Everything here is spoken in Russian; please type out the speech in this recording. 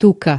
тука.